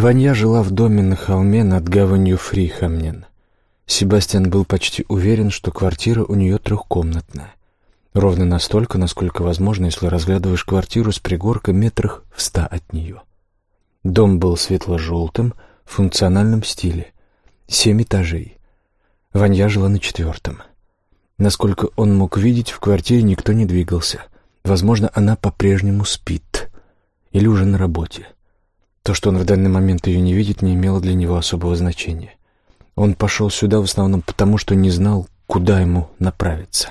Ванья жила в доме на холме над гаванью Фрихамнен. Себастьян был почти уверен, что квартира у нее трехкомнатная. Ровно настолько, насколько возможно, если разглядываешь квартиру с пригоркой метрах в ста от нее. Дом был светло-желтым, в функциональном стиле. Семь этажей. Ванья жила на четвертом. Насколько он мог видеть, в квартире никто не двигался. Возможно, она по-прежнему спит. Или уже на работе. То, что он в данный момент ее не видит, не имело для него особого значения. Он пошел сюда в основном потому, что не знал, куда ему направиться.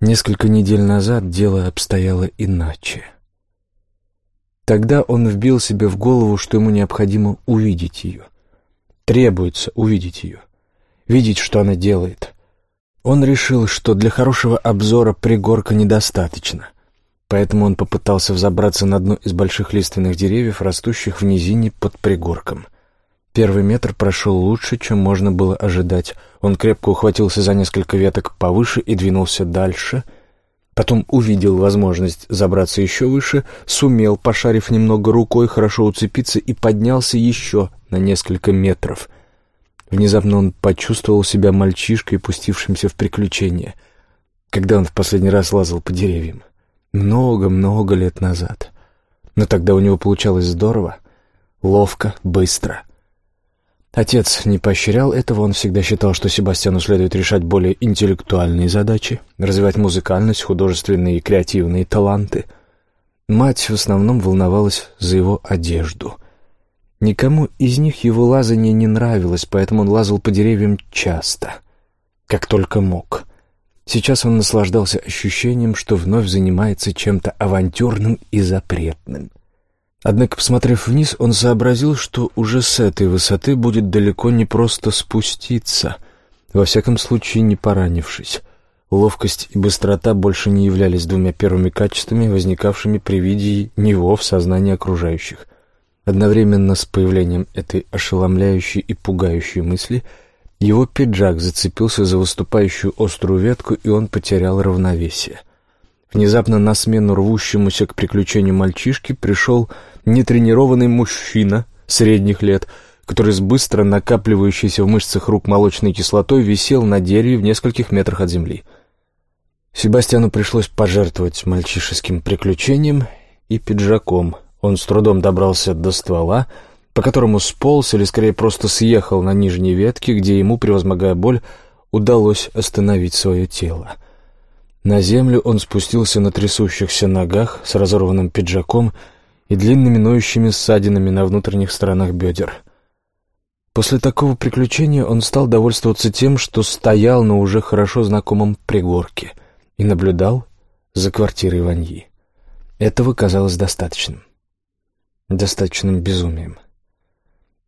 Несколько недель назад дело обстояло иначе. Тогда он вбил себе в голову, что ему необходимо увидеть ее. Требуется увидеть ее. Видеть, что она делает. Он решил, что для хорошего обзора пригорка недостаточно. Поэтому он попытался взобраться на одно из больших лиственных деревьев, растущих в низине под пригорком. Первый метр прошел лучше, чем можно было ожидать. Он крепко ухватился за несколько веток повыше и двинулся дальше. Потом увидел возможность забраться еще выше, сумел, пошарив немного рукой, хорошо уцепиться и поднялся еще на несколько метров. Внезапно он почувствовал себя мальчишкой, пустившимся в приключения, когда он в последний раз лазал по деревьям. Много-много лет назад. Но тогда у него получалось здорово, ловко, быстро. Отец не поощрял этого, он всегда считал, что Себастьяну следует решать более интеллектуальные задачи, развивать музыкальность, художественные и креативные таланты. Мать в основном волновалась за его одежду. Никому из них его лазание не нравилось, поэтому он лазал по деревьям часто, как только мог. Сейчас он наслаждался ощущением, что вновь занимается чем-то авантюрным и запретным. Однако, посмотрев вниз, он сообразил, что уже с этой высоты будет далеко не просто спуститься, во всяком случае не поранившись. Ловкость и быстрота больше не являлись двумя первыми качествами, возникавшими при виде него в сознании окружающих. Одновременно с появлением этой ошеломляющей и пугающей мысли – его пиджак зацепился за выступающую острую ветку, и он потерял равновесие. Внезапно на смену рвущемуся к приключению мальчишки пришел нетренированный мужчина средних лет, который с быстро накапливающейся в мышцах рук молочной кислотой висел на дереве в нескольких метрах от земли. Себастьяну пришлось пожертвовать мальчишеским приключением и пиджаком. Он с трудом добрался до ствола, по которому сполз или скорее просто съехал на нижней ветке, где ему, превозмогая боль, удалось остановить свое тело. На землю он спустился на трясущихся ногах с разорванным пиджаком и длинными ноющими ссадинами на внутренних сторонах бедер. После такого приключения он стал довольствоваться тем, что стоял на уже хорошо знакомом пригорке и наблюдал за квартирой Ваньи. Этого казалось достаточным. Достаточным безумием.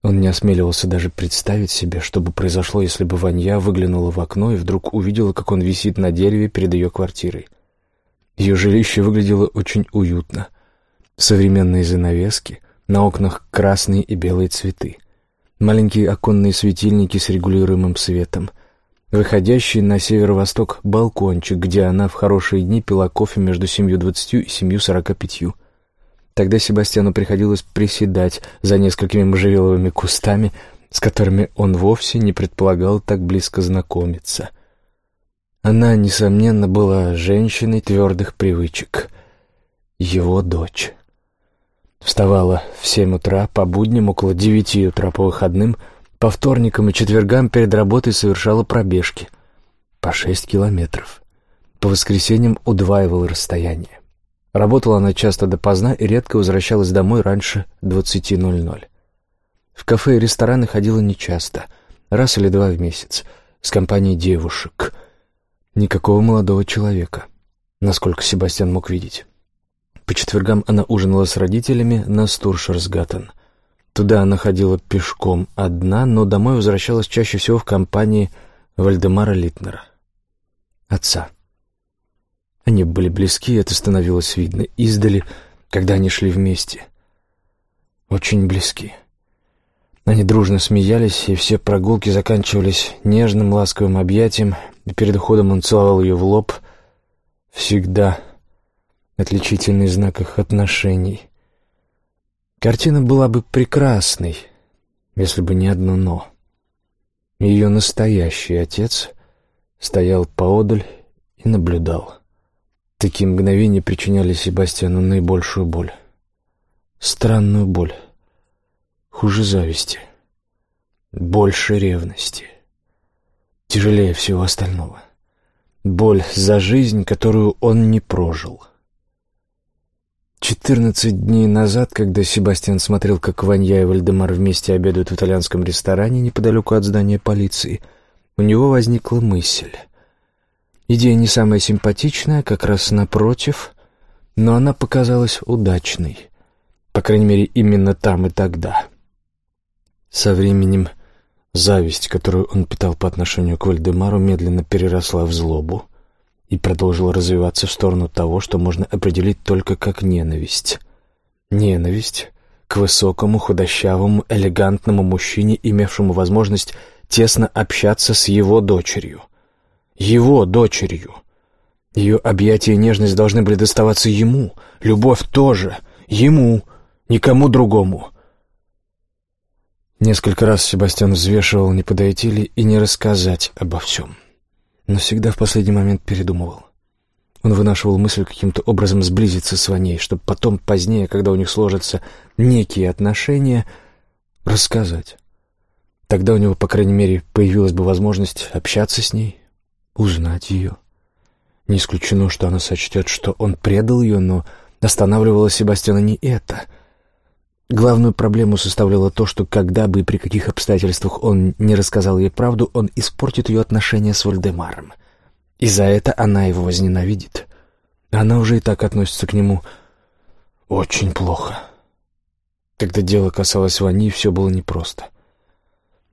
Он не осмеливался даже представить себе, что бы произошло, если бы Ванья выглянула в окно и вдруг увидела, как он висит на дереве перед ее квартирой. Ее жилище выглядело очень уютно. Современные занавески, на окнах красные и белые цветы, маленькие оконные светильники с регулируемым светом, выходящий на северо-восток балкончик, где она в хорошие дни пила кофе между семью двадцатью и семью сорока пятью. Тогда Себастьяну приходилось приседать за несколькими можжевеловыми кустами, с которыми он вовсе не предполагал так близко знакомиться. Она, несомненно, была женщиной твердых привычек. Его дочь. Вставала в семь утра, по будням около девяти утра по выходным, по вторникам и четвергам перед работой совершала пробежки. По шесть километров. По воскресеньям удваивала расстояние. Работала она часто допоздна и редко возвращалась домой раньше 20.00. В кафе и рестораны ходила нечасто, раз или два в месяц, с компанией девушек. Никакого молодого человека, насколько Себастьян мог видеть. По четвергам она ужинала с родителями на Стуршерсгаттен. Туда она ходила пешком одна, но домой возвращалась чаще всего в компании Вальдемара Литнера, отца. Они были близки, это становилось видно издали, когда они шли вместе. Очень близки. Они дружно смеялись, и все прогулки заканчивались нежным ласковым объятием, и перед уходом он целовал ее в лоб. Всегда отличительный знак их отношений. Картина была бы прекрасной, если бы не одно «но». Ее настоящий отец стоял поодаль и наблюдал. Такие мгновения причиняли Себастьяну наибольшую боль. Странную боль. Хуже зависти. Больше ревности. Тяжелее всего остального. Боль за жизнь, которую он не прожил. Четырнадцать дней назад, когда Себастьян смотрел, как Ванья и Вальдемар вместе обедают в итальянском ресторане неподалеку от здания полиции, у него возникла мысль. Идея не самая симпатичная, как раз напротив, но она показалась удачной. По крайней мере, именно там и тогда. Со временем зависть, которую он питал по отношению к Вальдемару, медленно переросла в злобу и продолжила развиваться в сторону того, что можно определить только как ненависть. Ненависть к высокому, худощавому, элегантному мужчине, имевшему возможность тесно общаться с его дочерью его дочерью. Ее объятия и нежность должны были доставаться ему, любовь тоже, ему, никому другому. Несколько раз Себастьян взвешивал, не подойти ли и не рассказать обо всем. Но всегда в последний момент передумывал. Он вынашивал мысль каким-то образом сблизиться с Ваней, чтобы потом, позднее, когда у них сложатся некие отношения, рассказать. Тогда у него, по крайней мере, появилась бы возможность общаться с ней, узнать ее. Не исключено, что она сочтет, что он предал ее, но останавливало Себастьяна не это. Главную проблему составляло то, что когда бы и при каких обстоятельствах он не рассказал ей правду, он испортит ее отношения с Вальдемаром. И за это она его возненавидит. Она уже и так относится к нему очень плохо. Когда дело касалось Вани, все было непросто —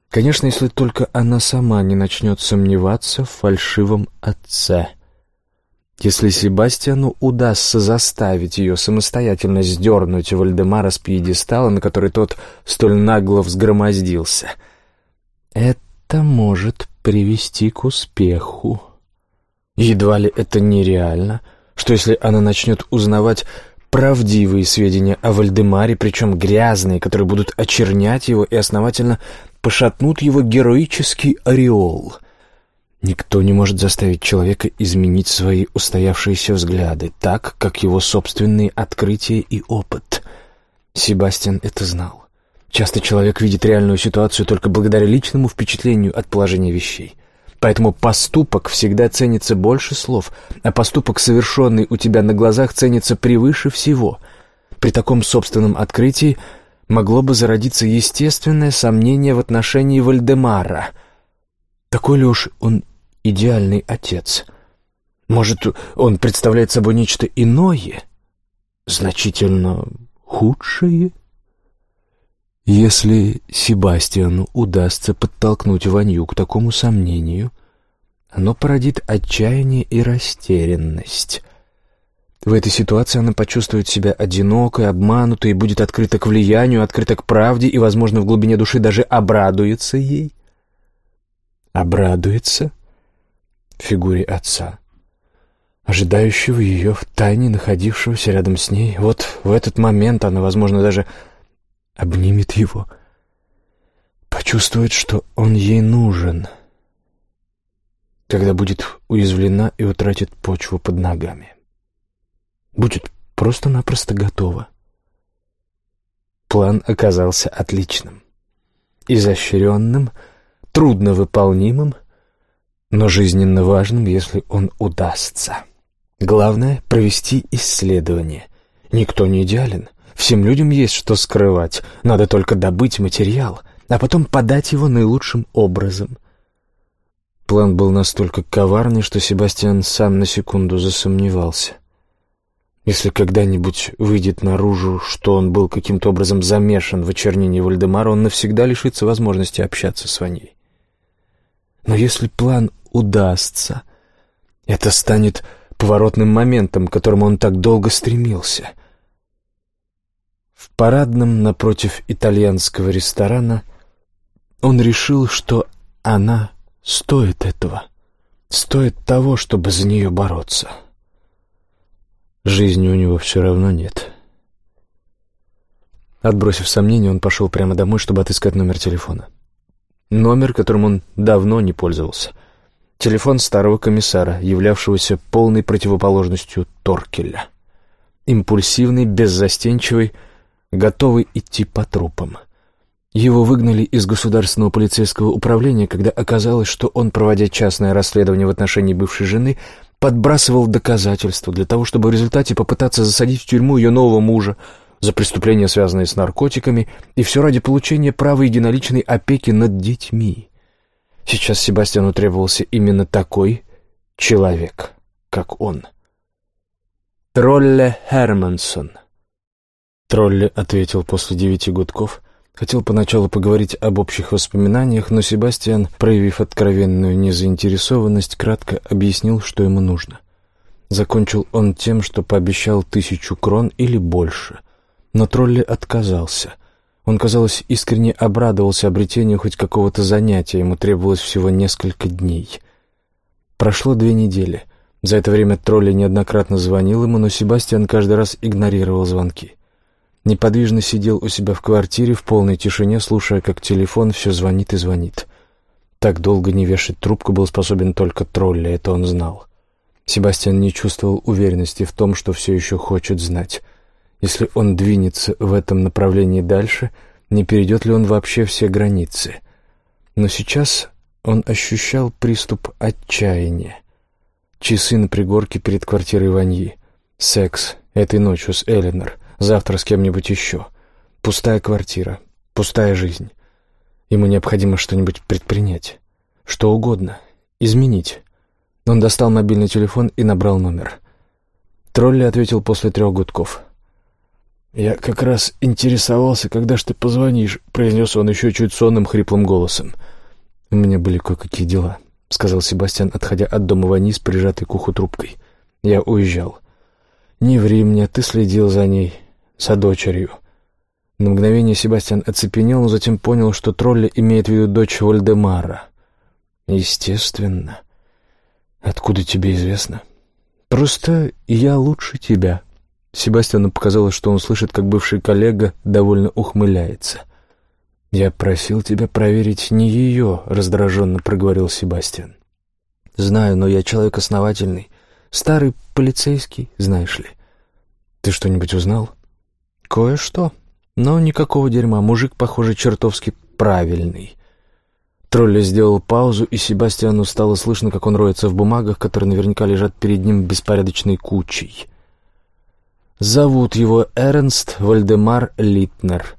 Конечно, если только она сама не начнет сомневаться в фальшивом отце. Если Себастьяну удастся заставить ее самостоятельно сдернуть Вальдемара с пьедестала, на который тот столь нагло взгромоздился, это может привести к успеху. Едва ли это нереально, что если она начнет узнавать правдивые сведения о Вальдемаре, причем грязные, которые будут очернять его и основательно пошатнут его героический ореол. Никто не может заставить человека изменить свои устоявшиеся взгляды, так, как его собственные открытия и опыт. Себастьян это знал. Часто человек видит реальную ситуацию только благодаря личному впечатлению от положения вещей. Поэтому поступок всегда ценится больше слов, а поступок, совершенный у тебя на глазах, ценится превыше всего. При таком собственном открытии могло бы зародиться естественное сомнение в отношении Вальдемара. Такой ли уж он идеальный отец? Может, он представляет собой нечто иное, значительно худшее? Если Себастьяну удастся подтолкнуть Ванью к такому сомнению, оно породит отчаяние и растерянность. В этой ситуации она почувствует себя одинокой, обманутой и будет открыта к влиянию, открыта к правде и, возможно, в глубине души даже обрадуется ей. Обрадуется фигуре отца, ожидающего ее в тайне, находившегося рядом с ней. Вот в этот момент она, возможно, даже обнимет его, почувствует, что он ей нужен, когда будет уязвлена и утратит почву под ногами будет просто-напросто готова. План оказался отличным, изощренным, трудновыполнимым, но жизненно важным, если он удастся. Главное — провести исследование. Никто не идеален. Всем людям есть что скрывать. Надо только добыть материал, а потом подать его наилучшим образом. План был настолько коварный, что Себастьян сам на секунду засомневался — если когда-нибудь выйдет наружу, что он был каким-то образом замешан в очернении Вальдемара, он навсегда лишится возможности общаться с Ваней. Но если план удастся, это станет поворотным моментом, к которому он так долго стремился. В парадном напротив итальянского ресторана он решил, что она стоит этого, стоит того, чтобы за нее бороться. Жизни у него все равно нет. Отбросив сомнения, он пошел прямо домой, чтобы отыскать номер телефона. Номер, которым он давно не пользовался. Телефон старого комиссара, являвшегося полной противоположностью Торкеля. Импульсивный, беззастенчивый, готовый идти по трупам. Его выгнали из государственного полицейского управления, когда оказалось, что он, проводя частное расследование в отношении бывшей жены, подбрасывал доказательства для того, чтобы в результате попытаться засадить в тюрьму ее нового мужа за преступления, связанные с наркотиками, и все ради получения права единоличной опеки над детьми. Сейчас Себастьяну требовался именно такой человек, как он. Тролле Хермансон. Тролле ответил после девяти гудков. Хотел поначалу поговорить об общих воспоминаниях, но Себастьян, проявив откровенную незаинтересованность, кратко объяснил, что ему нужно. Закончил он тем, что пообещал тысячу крон или больше. Но Тролли отказался. Он, казалось, искренне обрадовался обретению хоть какого-то занятия, ему требовалось всего несколько дней. Прошло две недели. За это время Тролли неоднократно звонил ему, но Себастьян каждый раз игнорировал звонки. Неподвижно сидел у себя в квартире в полной тишине, слушая, как телефон все звонит и звонит. Так долго не вешать трубку был способен только тролля, это он знал. Себастьян не чувствовал уверенности в том, что все еще хочет знать. Если он двинется в этом направлении дальше, не перейдет ли он вообще все границы? Но сейчас он ощущал приступ отчаяния. Часы на пригорке перед квартирой Ваньи. Секс этой ночью с Эленор — завтра с кем-нибудь еще. Пустая квартира, пустая жизнь. Ему необходимо что-нибудь предпринять. Что угодно. Изменить. Он достал мобильный телефон и набрал номер. Тролли ответил после трех гудков. «Я как раз интересовался, когда ж ты позвонишь», — произнес он еще чуть сонным хриплым голосом. «У меня были кое-какие дела», — сказал Себастьян, отходя от дома вниз, прижатой к уху трубкой. «Я уезжал». «Не ври мне, ты следил за ней за дочерью. На мгновение Себастьян оцепенел, но затем понял, что тролля имеет в виду дочь Вольдемара. «Естественно. Откуда тебе известно?» «Просто я лучше тебя». Себастьяну показалось, что он слышит, как бывший коллега довольно ухмыляется. «Я просил тебя проверить не ее», — раздраженно проговорил Себастьян. «Знаю, но я человек основательный. Старый полицейский, знаешь ли. Ты что-нибудь узнал?» «Кое-что. Но никакого дерьма. Мужик, похоже, чертовски правильный». Тролле сделал паузу, и Себастьяну стало слышно, как он роется в бумагах, которые наверняка лежат перед ним беспорядочной кучей. Зовут его Эрнст Вальдемар Литнер.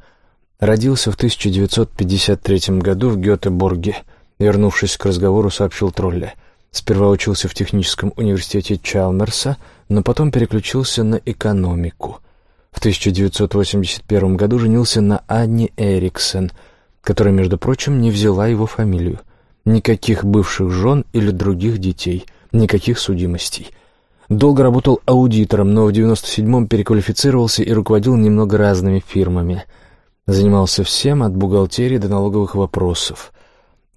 Родился в 1953 году в Гетеборге. Вернувшись к разговору, сообщил Тролле. Сперва учился в техническом университете Чалмерса, но потом переключился на экономику — в 1981 году женился на Анне Эриксон, которая, между прочим, не взяла его фамилию. Никаких бывших жен или других детей, никаких судимостей. Долго работал аудитором, но в 97-м переквалифицировался и руководил немного разными фирмами. Занимался всем, от бухгалтерии до налоговых вопросов.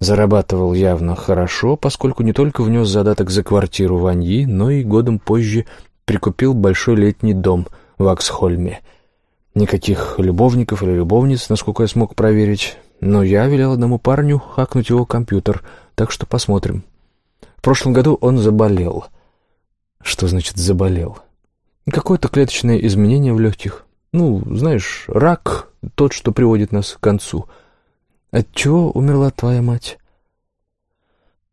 Зарабатывал явно хорошо, поскольку не только внес задаток за квартиру в Аньи, но и годом позже прикупил большой летний дом – в Аксхольме. Никаких любовников или любовниц, насколько я смог проверить, но я велел одному парню хакнуть его компьютер, так что посмотрим. В прошлом году он заболел. Что значит «заболел»? Какое-то клеточное изменение в легких. Ну, знаешь, рак, тот, что приводит нас к концу. От чего умерла твоя мать?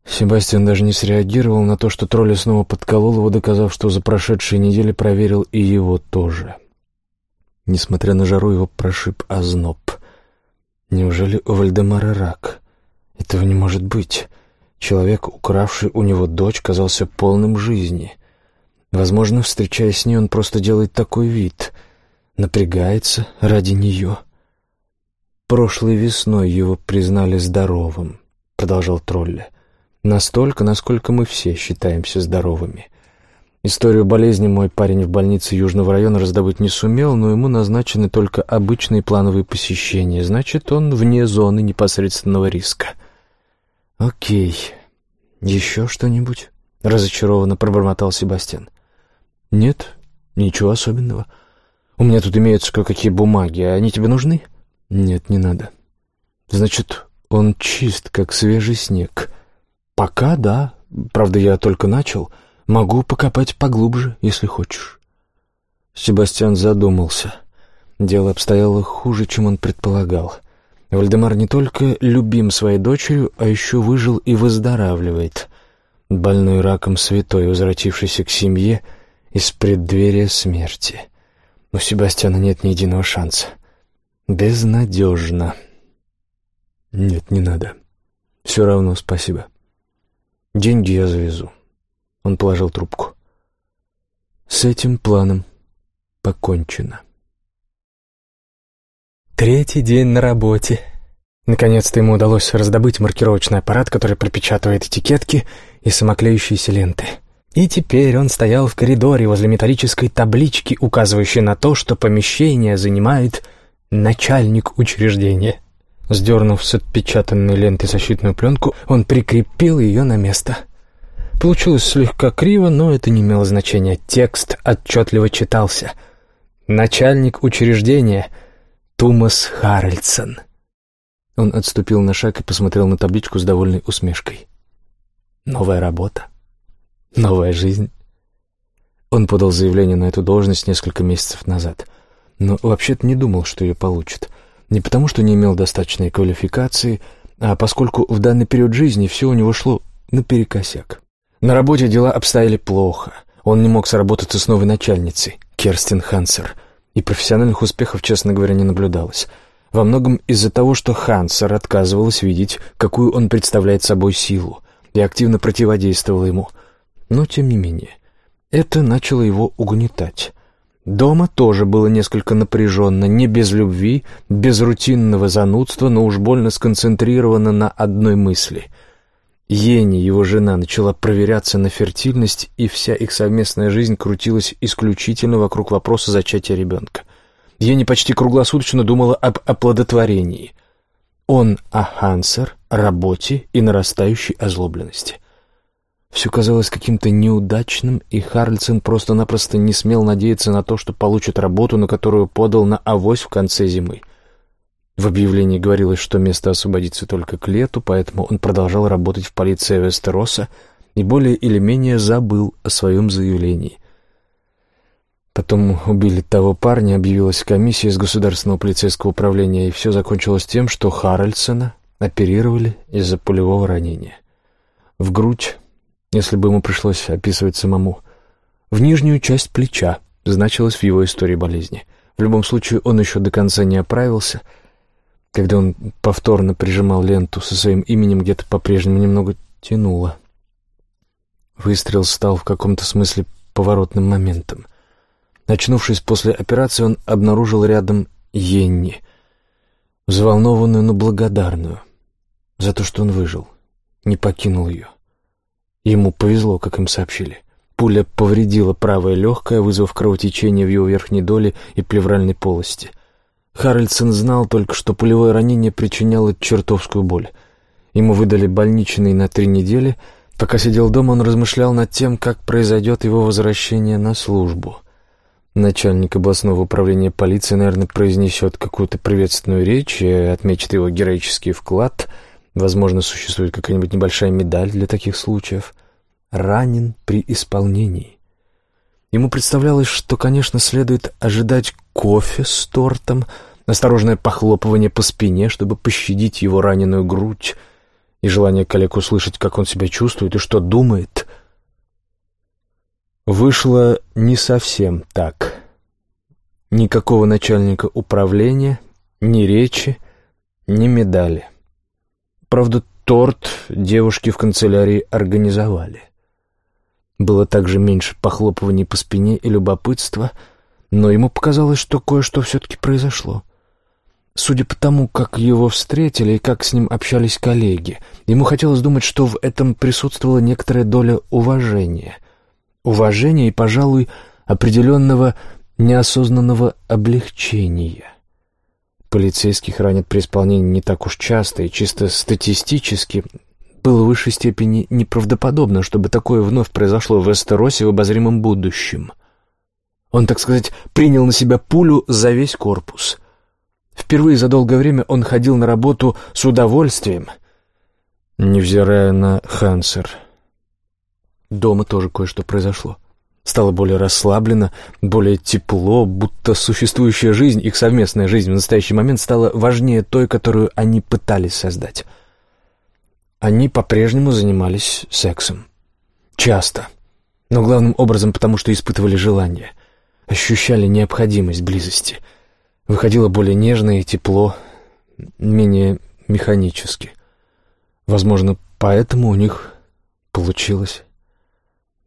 Себастьян даже не среагировал на то, что тролль снова подколол его, доказав, что за прошедшие недели проверил и его тоже. Несмотря на жару, его прошиб озноб. Неужели у Вальдемара рак? Этого не может быть. Человек, укравший у него дочь, казался полным жизни. Возможно, встречаясь с ней, он просто делает такой вид. Напрягается ради нее. «Прошлой весной его признали здоровым», — продолжал Тролля. Настолько, насколько мы все считаемся здоровыми. Историю болезни мой парень в больнице Южного района раздобыть не сумел, но ему назначены только обычные плановые посещения. Значит, он вне зоны непосредственного риска. «Окей. Еще что-нибудь?» — разочарованно пробормотал Себастьян. «Нет, ничего особенного. У меня тут имеются кое-какие бумаги. Они тебе нужны?» «Нет, не надо». «Значит, он чист, как свежий снег». «Пока да. Правда, я только начал. Могу покопать поглубже, если хочешь». Себастьян задумался. Дело обстояло хуже, чем он предполагал. Вальдемар не только любим своей дочерью, а еще выжил и выздоравливает. Больной раком святой, возвратившийся к семье из преддверия смерти. У Себастьяна нет ни единого шанса. Безнадежно. Нет, не надо. Все равно спасибо. Деньги я завезу. Он положил трубку. С этим планом покончено. Третий день на работе. Наконец-то ему удалось раздобыть маркировочный аппарат, который пропечатывает этикетки и самоклеющиеся ленты. И теперь он стоял в коридоре возле металлической таблички, указывающей на то, что помещение занимает начальник учреждения. Сдернув с отпечатанной ленты защитную пленку, он прикрепил ее на место. Получилось слегка криво, но это не имело значения. Текст отчетливо читался. «Начальник учреждения — Томас Харальдсон. Он отступил на шаг и посмотрел на табличку с довольной усмешкой. Новая работа. Новая жизнь. Он подал заявление на эту должность несколько месяцев назад, но вообще-то не думал, что ее получит. Не потому, что не имел достаточной квалификации, а поскольку в данный период жизни все у него шло наперекосяк. На работе дела обстояли плохо. Он не мог сработаться с новой начальницей, Керстин Хансер — и профессиональных успехов, честно говоря, не наблюдалось. Во многом из-за того, что Хансер отказывалась видеть, какую он представляет собой силу, и активно противодействовала ему. Но, тем не менее, это начало его угнетать. Дома тоже было несколько напряженно, не без любви, без рутинного занудства, но уж больно сконцентрировано на одной мысли — Ени, его жена, начала проверяться на фертильность, и вся их совместная жизнь крутилась исключительно вокруг вопроса зачатия ребенка. Ени почти круглосуточно думала об оплодотворении. Он о Хансер, работе и нарастающей озлобленности. Все казалось каким-то неудачным, и Харльсон просто-напросто не смел надеяться на то, что получит работу, на которую подал на авось в конце зимы. В объявлении говорилось, что место освободится только к лету, поэтому он продолжал работать в полиции Вестероса и более или менее забыл о своем заявлении. Потом убили того парня, объявилась комиссия из Государственного полицейского управления, и все закончилось тем, что Харальдсона оперировали из-за пулевого ранения. В грудь, если бы ему пришлось описывать самому, в нижнюю часть плеча значилось в его истории болезни. В любом случае, он еще до конца не оправился — когда он повторно прижимал ленту со своим именем, где-то по-прежнему немного тянуло. Выстрел стал в каком-то смысле поворотным моментом. Очнувшись после операции, он обнаружил рядом Йенни, взволнованную, но благодарную, за то, что он выжил, не покинул ее. Ему повезло, как им сообщили. Пуля повредила правое легкое, вызвав кровотечение в его верхней доле и плевральной полости. Харальдсон знал только, что пулевое ранение причиняло чертовскую боль. Ему выдали больничный на три недели. Пока сидел дома, он размышлял над тем, как произойдет его возвращение на службу. Начальник областного управления полиции, наверное, произнесет какую-то приветственную речь и отметит его героический вклад. Возможно, существует какая-нибудь небольшая медаль для таких случаев. Ранен при исполнении. Ему представлялось, что, конечно, следует ожидать кофе с тортом, осторожное похлопывание по спине, чтобы пощадить его раненую грудь, и желание коллег услышать, как он себя чувствует и что думает. Вышло не совсем так. Никакого начальника управления, ни речи, ни медали. Правда, торт девушки в канцелярии организовали. Было также меньше похлопываний по спине и любопытства, но ему показалось, что кое-что все-таки произошло. Судя по тому, как его встретили и как с ним общались коллеги, ему хотелось думать, что в этом присутствовала некоторая доля уважения. Уважения и, пожалуй, определенного неосознанного облегчения. Полицейских ранят при исполнении не так уж часто, и чисто статистически было в высшей степени неправдоподобно, чтобы такое вновь произошло в Эстеросе в обозримом будущем. Он, так сказать, принял на себя пулю за весь корпус. Впервые за долгое время он ходил на работу с удовольствием, невзирая на Хансер. Дома тоже кое-что произошло. Стало более расслаблено, более тепло, будто существующая жизнь, их совместная жизнь в настоящий момент стала важнее той, которую они пытались создать. Они по-прежнему занимались сексом. Часто. Но главным образом потому, что испытывали желание. Ощущали необходимость близости. Выходило более нежно и тепло, менее механически. Возможно, поэтому у них получилось.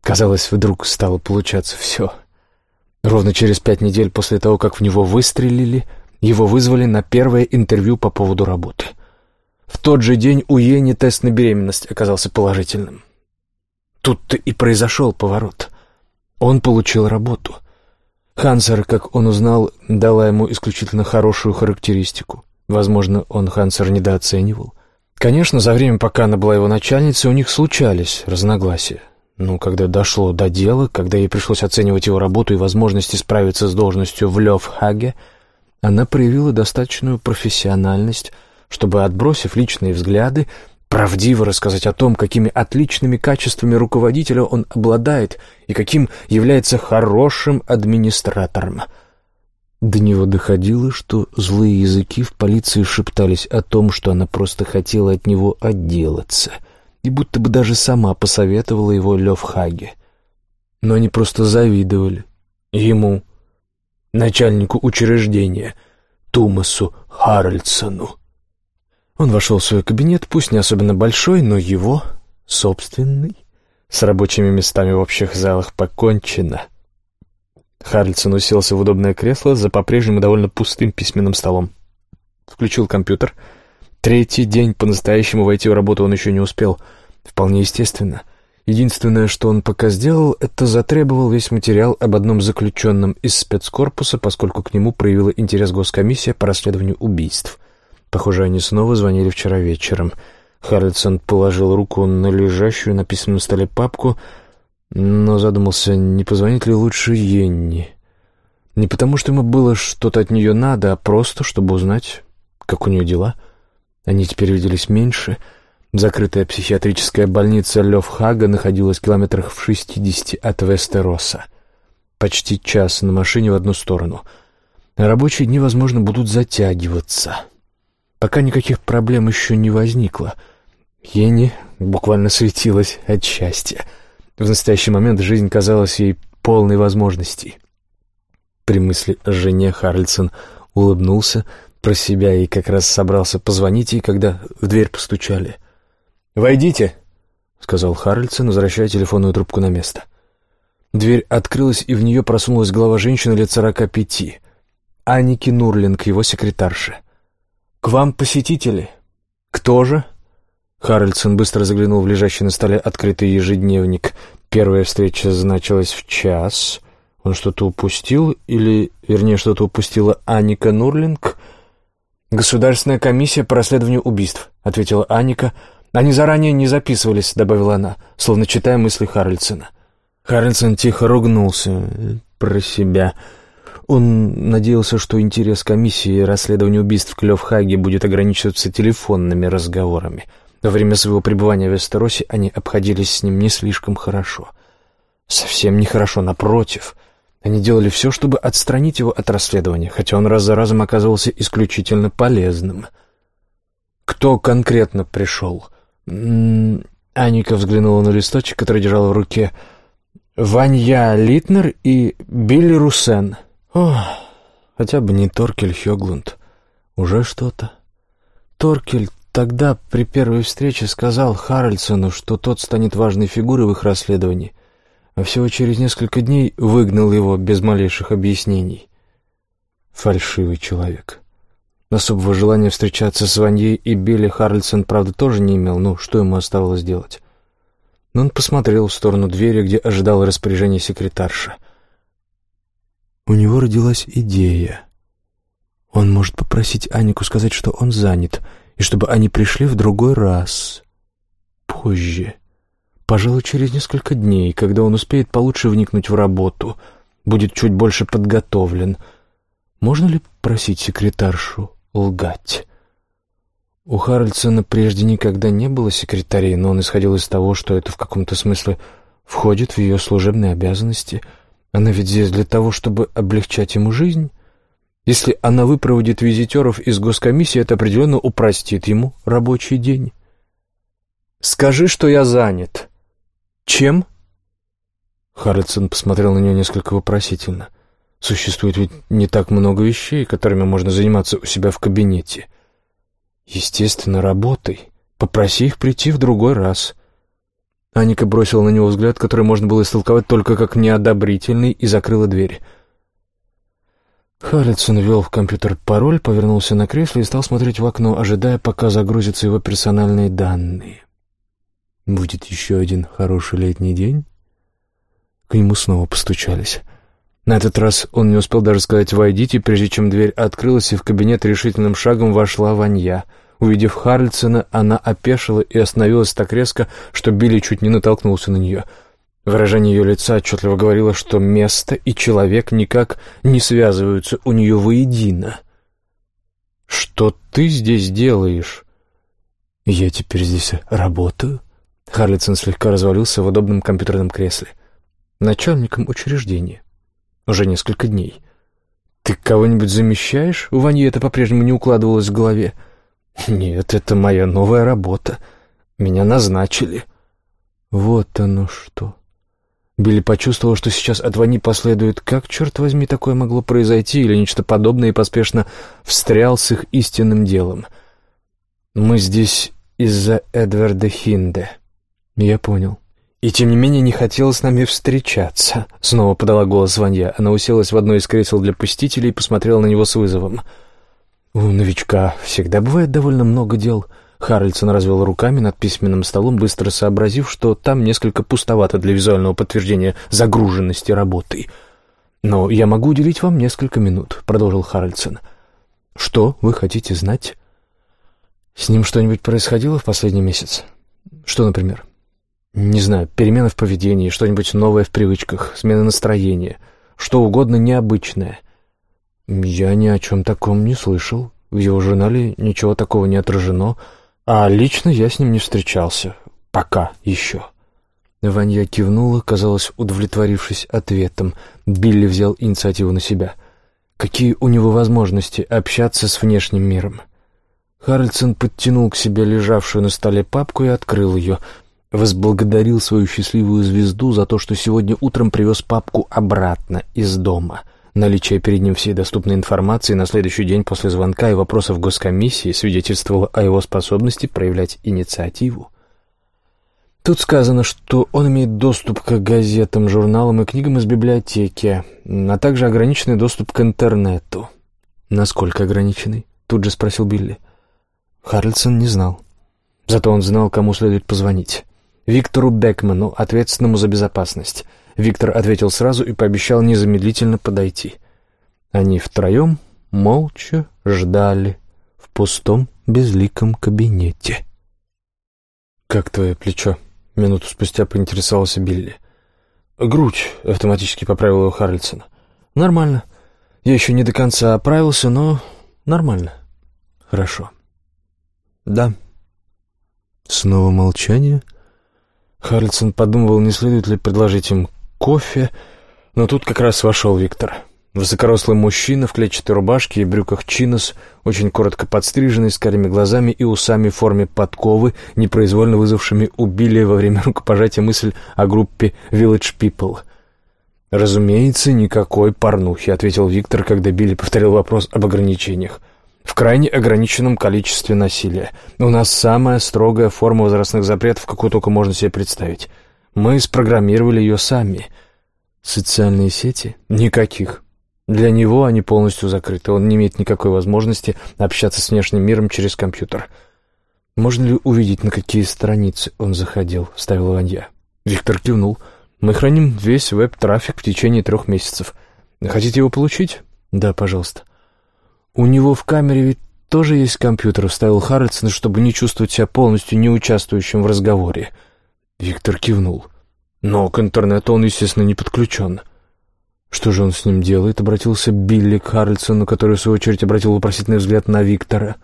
Казалось, вдруг стало получаться все. Ровно через пять недель после того, как в него выстрелили, его вызвали на первое интервью по поводу работы. В тот же день у Ени тест на беременность оказался положительным. Тут-то и произошел поворот. Он получил работу. Хансер, как он узнал, дала ему исключительно хорошую характеристику. Возможно, он Хансер недооценивал. Конечно, за время, пока она была его начальницей, у них случались разногласия. Но когда дошло до дела, когда ей пришлось оценивать его работу и возможности справиться с должностью в Лёвхаге, она проявила достаточную профессиональность, чтобы, отбросив личные взгляды, правдиво рассказать о том, какими отличными качествами руководителя он обладает и каким является хорошим администратором. До него доходило, что злые языки в полиции шептались о том, что она просто хотела от него отделаться — и будто бы даже сама посоветовала его Левхаге. Но они просто завидовали. Ему, начальнику учреждения, Тумасу Харальдсону. Он вошел в свой кабинет, пусть не особенно большой, но его собственный. С рабочими местами в общих залах покончено. Харальдсон уселся в удобное кресло за по-прежнему довольно пустым письменным столом. Включил компьютер — Третий день по-настоящему войти в работу он еще не успел. Вполне естественно. Единственное, что он пока сделал, это затребовал весь материал об одном заключенном из спецкорпуса, поскольку к нему проявила интерес госкомиссия по расследованию убийств. Похоже, они снова звонили вчера вечером. Харльсон положил руку на лежащую на письменном столе папку, но задумался, не позвонить ли лучше Йенни. Не потому, что ему было что-то от нее надо, а просто, чтобы узнать, как у нее дела — они теперь виделись меньше. Закрытая психиатрическая больница Лёвхага находилась в километрах в шестидесяти от Вестероса. Почти час на машине в одну сторону. Рабочие дни, возможно, будут затягиваться. Пока никаких проблем еще не возникло. Ени буквально светилась от счастья. В настоящий момент жизнь казалась ей полной возможностей. При мысли о жене Харльсон улыбнулся, про себя и как раз собрался позвонить ей, когда в дверь постучали. «Войдите», — сказал Харальдсон, возвращая телефонную трубку на место. Дверь открылась, и в нее просунулась голова женщины лет сорока пяти. Аники Нурлинг, его секретарша. «К вам посетители?» «Кто же?» Харальдсон быстро заглянул в лежащий на столе открытый ежедневник. Первая встреча значилась в час. Он что-то упустил, или, вернее, что-то упустила Аника Нурлинг — «Государственная комиссия по расследованию убийств», — ответила Аника. «Они заранее не записывались», — добавила она, словно читая мысли Харрельсона. Харрельсон тихо ругнулся про себя. Он надеялся, что интерес комиссии расследования убийств в Клёвхаге будет ограничиваться телефонными разговорами. Во время своего пребывания в Эстеросе они обходились с ним не слишком хорошо. Совсем нехорошо, напротив — они делали все, чтобы отстранить его от расследования, хотя он раз за разом оказывался исключительно полезным. «Кто конкретно пришел?» «М-м-м...» Аника взглянула на листочек, который держала в руке. «Ванья Литнер и Билли Руссен. Ох, хотя бы не Торкель Хёглунд. Уже что-то. Торкель тогда при первой встрече сказал Харальдсону, что тот станет важной фигурой в их расследовании а всего через несколько дней выгнал его без малейших объяснений. Фальшивый человек. Особого желания встречаться с Ваньей и Билли Харльсон, правда, тоже не имел, но что ему оставалось делать? Но он посмотрел в сторону двери, где ожидал распоряжения секретарша. У него родилась идея. Он может попросить Анику сказать, что он занят, и чтобы они пришли в другой раз, позже. Пожалуй, через несколько дней, когда он успеет получше вникнуть в работу. будет чуть больше подготовлен. Можно ли просить секретаршу лгать? У Харальдсона прежде никогда не было секретарей, но он исходил из того, что это в каком-то смысле входит в ее служебные обязанности. Она ведь здесь для того, чтобы облегчать ему жизнь. Если она выпроводит визитеров из госкомиссии, это определенно упростит ему рабочий день. «Скажи, что я занят». «Чем?» Харридсон посмотрел на нее несколько вопросительно. «Существует ведь не так много вещей, которыми можно заниматься у себя в кабинете». «Естественно, работай. Попроси их прийти в другой раз». Аника бросила на него взгляд, который можно было истолковать только как неодобрительный, и закрыла дверь. Харридсон ввел в компьютер пароль, повернулся на кресле и стал смотреть в окно, ожидая, пока загрузятся его персональные данные. «Будет еще один хороший летний день?» К нему снова постучались. На этот раз он не успел даже сказать «войдите», прежде чем дверь открылась, и в кабинет решительным шагом вошла Ванья. Увидев Харльсона, она опешила и остановилась так резко, что Билли чуть не натолкнулся на нее. Выражение ее лица отчетливо говорило, что место и человек никак не связываются у нее воедино. «Что ты здесь делаешь?» «Я теперь здесь работаю». Харлисон слегка развалился в удобном компьютерном кресле. «Начальником учреждения». Уже несколько дней. «Ты кого-нибудь замещаешь?» У Вани это по-прежнему не укладывалось в голове. «Нет, это моя новая работа. Меня назначили». «Вот оно что!» Билли почувствовал, что сейчас от Вани последует «Как, черт возьми, такое могло произойти?» или нечто подобное, и поспешно встрял с их истинным делом. «Мы здесь из-за Эдварда Хинде». «Я понял. «И тем не менее не хотела с нами встречаться», — снова подала голос Ванья. Она уселась в одно из кресел для посетителей и посмотрела на него с вызовом. «У новичка всегда бывает довольно много дел». Харальдсон развел руками над письменным столом, быстро сообразив, что там несколько пустовато для визуального подтверждения загруженности работы. «Но я могу уделить вам несколько минут», — продолжил Харальдсон. «Что вы хотите знать?» «С ним что-нибудь происходило в последний месяц? Что, например?» Не знаю, перемена в поведении, что-нибудь новое в привычках, смена настроения, что угодно необычное. Я ни о чем таком не слышал. В его журнале ничего такого не отражено, а лично я с ним не встречался. Пока еще. Ваня кивнула, казалось, удовлетворившись ответом. Билли взял инициативу на себя. Какие у него возможности общаться с внешним миром? Харальдсон подтянул к себе лежавшую на столе папку и открыл ее возблагодарил свою счастливую звезду за то, что сегодня утром привез папку обратно из дома. Наличие перед ним всей доступной информации на следующий день после звонка и вопросов госкомиссии свидетельствовало о его способности проявлять инициативу. Тут сказано, что он имеет доступ к газетам, журналам и книгам из библиотеки, а также ограниченный доступ к интернету. «Насколько ограниченный?» — тут же спросил Билли. Харльсон не знал. Зато он знал, кому следует позвонить. Виктору Бекману, ответственному за безопасность. Виктор ответил сразу и пообещал незамедлительно подойти. Они втроем молча ждали в пустом безликом кабинете. «Как твое плечо?» — минуту спустя поинтересовался Билли. «Грудь», — автоматически поправил его Харльсон. «Нормально. Я еще не до конца оправился, но нормально. Хорошо». «Да». Снова молчание. Харльсон подумывал, не следует ли предложить им кофе, но тут как раз вошел Виктор. Высокорослый мужчина в клетчатой рубашке и брюках чинос, очень коротко подстриженный, с карими глазами и усами в форме подковы, непроизвольно вызвавшими у Билли во время рукопожатия мысль о группе «Village People». «Разумеется, никакой порнухи», — ответил Виктор, когда Билли повторил вопрос об ограничениях в крайне ограниченном количестве насилия. У нас самая строгая форма возрастных запретов, какую только можно себе представить. Мы спрограммировали ее сами. Социальные сети? Никаких. Для него они полностью закрыты. Он не имеет никакой возможности общаться с внешним миром через компьютер. «Можно ли увидеть, на какие страницы он заходил?» — вставил Ванья. Виктор кивнул. «Мы храним весь веб-трафик в течение трех месяцев. Хотите его получить?» «Да, пожалуйста». «У него в камере ведь тоже есть компьютер», — вставил Харрельсон, чтобы не чувствовать себя полностью неучаствующим в разговоре. Виктор кивнул. «Но к интернету он, естественно, не подключен». «Что же он с ним делает?» — обратился Билли к Харльсону, который, в свою очередь, обратил вопросительный взгляд на Виктора.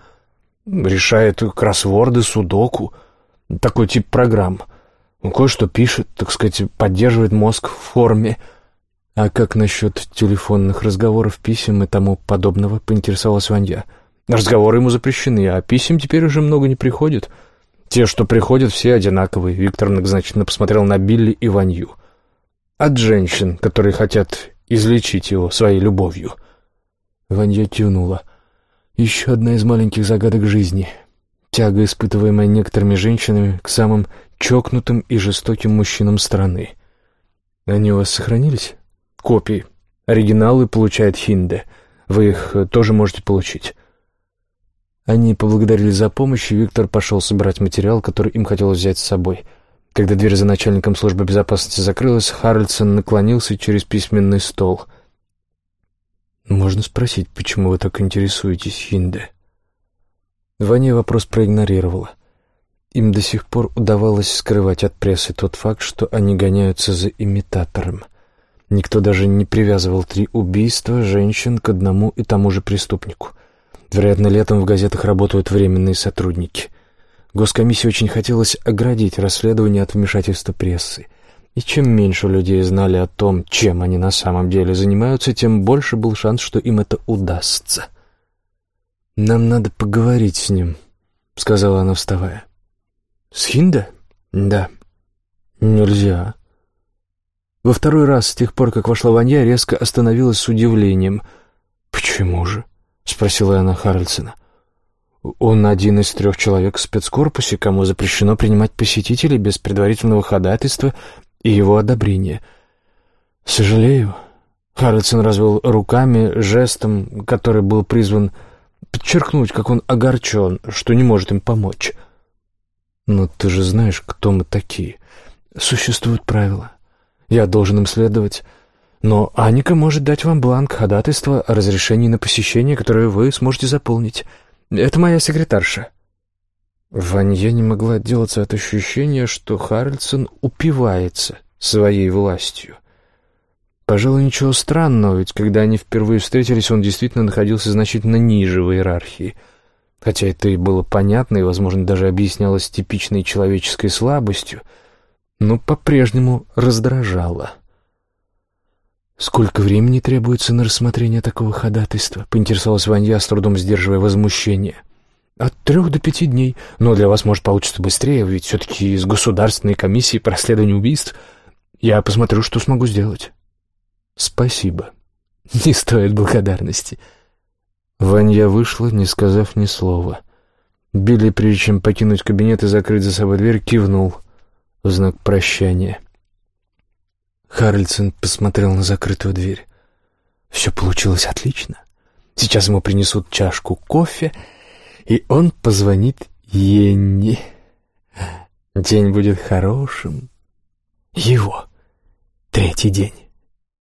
«Решает кроссворды, судоку. Такой тип программ. Кое-что пишет, так сказать, поддерживает мозг в форме». «А как насчет телефонных разговоров, писем и тому подобного?» — поинтересовалась Ванья. «Разговоры ему запрещены, а писем теперь уже много не приходит. Те, что приходят, все одинаковые». Виктор многозначительно посмотрел на Билли и Ванью. «От женщин, которые хотят излечить его своей любовью». Ванья кивнула. «Еще одна из маленьких загадок жизни. Тяга, испытываемая некоторыми женщинами к самым чокнутым и жестоким мужчинам страны. Они у вас сохранились?» «Копии. Оригиналы получает Хинде. Вы их э, тоже можете получить». Они поблагодарили за помощь, и Виктор пошел собирать материал, который им хотелось взять с собой — когда дверь за начальником службы безопасности закрылась, Харальдсон наклонился через письменный стол. «Можно спросить, почему вы так интересуетесь Хинде?» Ваня вопрос проигнорировала. Им до сих пор удавалось скрывать от прессы тот факт, что они гоняются за имитатором. Никто даже не привязывал три убийства женщин к одному и тому же преступнику. Вероятно, летом в газетах работают временные сотрудники — Госкомиссии очень хотелось оградить расследование от вмешательства прессы. И чем меньше людей знали о том, чем они на самом деле занимаются, тем больше был шанс, что им это удастся. «Нам надо поговорить с ним», — сказала она, вставая. «С Хинда?» «Да». «Нельзя». Во второй раз с тех пор, как вошла Ванья, резко остановилась с удивлением. «Почему же?» — спросила она Харальдсона. Он один из трех человек в спецкорпусе, кому запрещено принимать посетителей без предварительного ходатайства и его одобрения. Сожалею. Харрельсон развел руками, жестом, который был призван подчеркнуть, как он огорчен, что не может им помочь. Но ты же знаешь, кто мы такие. Существуют правила. Я должен им следовать. Но Аника может дать вам бланк ходатайства о разрешении на посещение, которое вы сможете заполнить. Это моя секретарша». Ванья не могла отделаться от ощущения, что Харальдсон упивается своей властью. Пожалуй, ничего странного, ведь когда они впервые встретились, он действительно находился значительно ниже в иерархии. Хотя это и было понятно, и, возможно, даже объяснялось типичной человеческой слабостью, но по-прежнему раздражало. «Сколько времени требуется на рассмотрение такого ходатайства?» — поинтересовалась Ванья, с трудом сдерживая возмущение. «От трех до пяти дней. Но для вас может получиться быстрее, ведь все-таки из Государственной комиссии по расследованию убийств. Я посмотрю, что смогу сделать». «Спасибо. Не стоит благодарности». Ванья вышла, не сказав ни слова. Билли, прежде чем покинуть кабинет и закрыть за собой дверь, кивнул в знак прощания. Харальдсон посмотрел на закрытую дверь. Все получилось отлично. Сейчас ему принесут чашку кофе, и он позвонит Йенни. День будет хорошим. Его третий день.